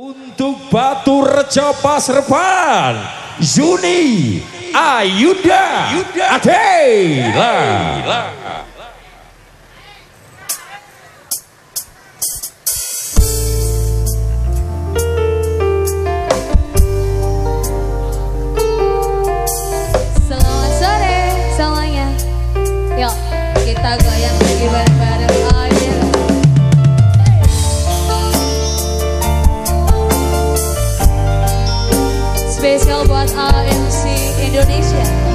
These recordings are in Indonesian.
Untuk Batu Rejo Pasrepan, Zuni Ayuda, Ayuda. Adela. Selamat sore semuanya. Yuk, kita goyang 可以选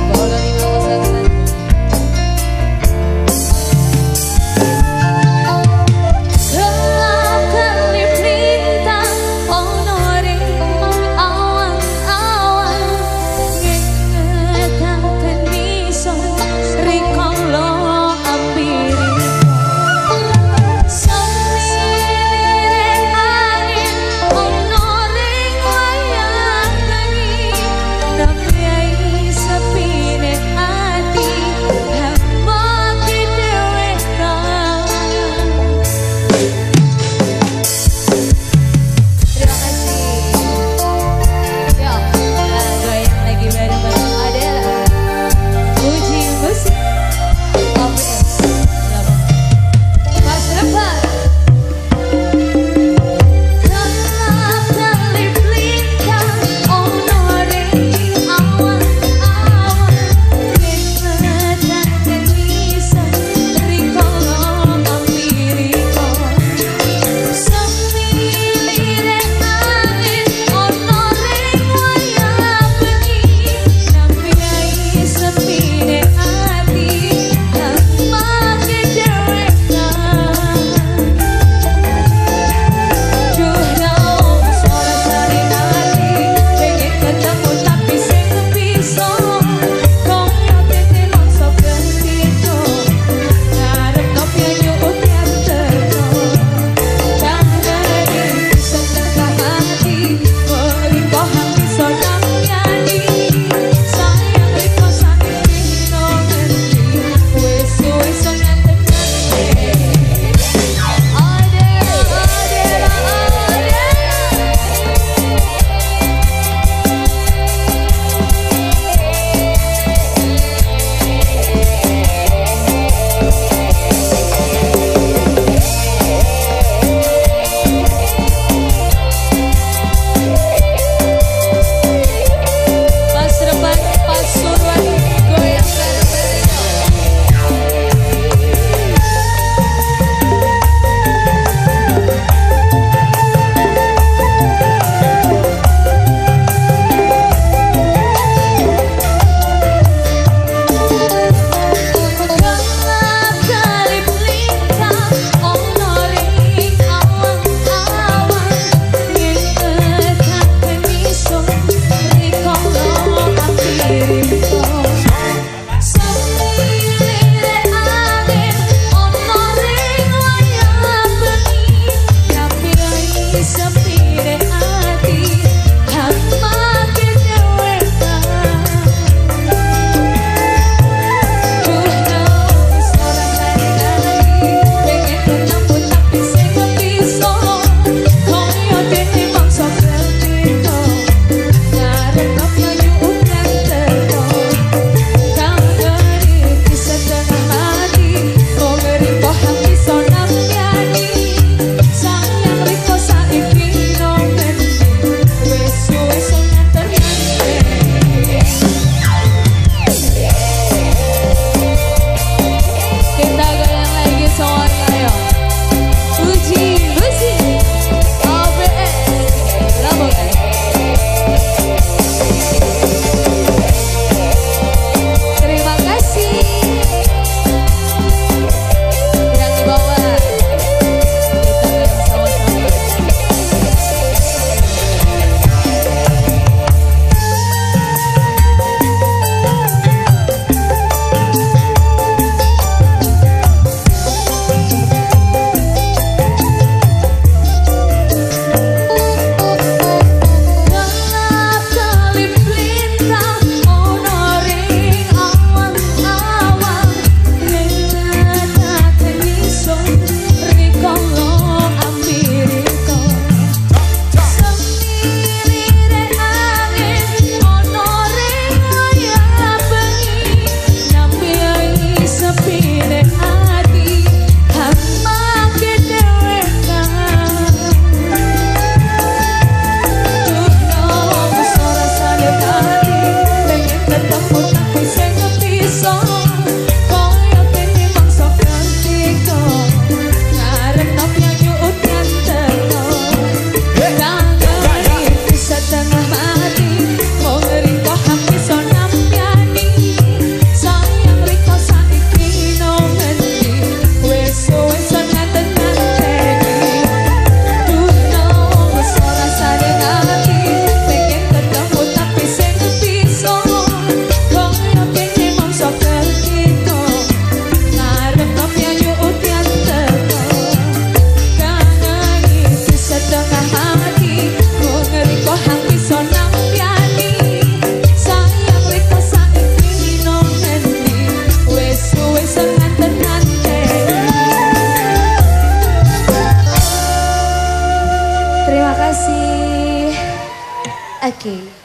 Okay.